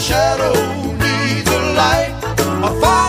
shadow needs a light. A fire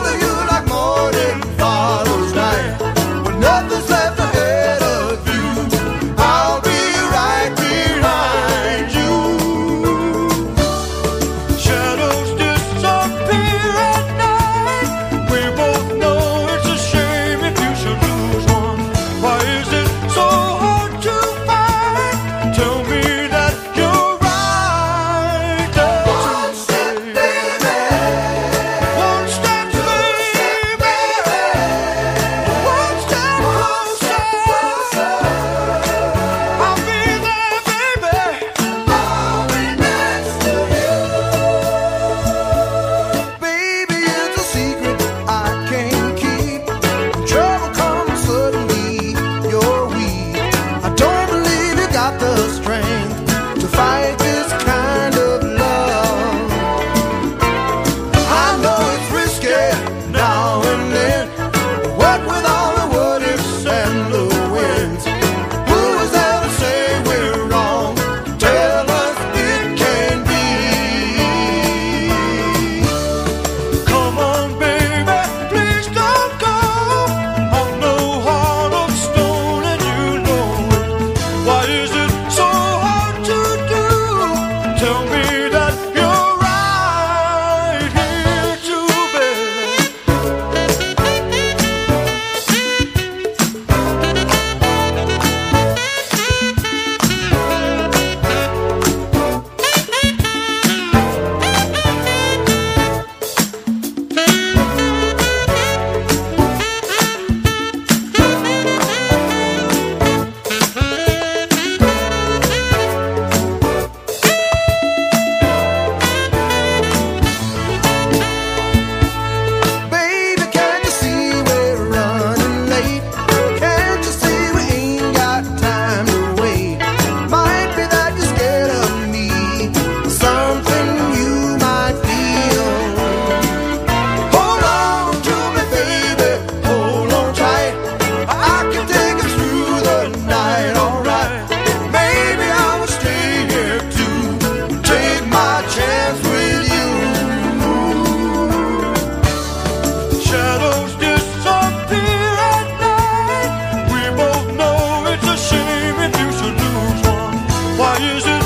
yüzü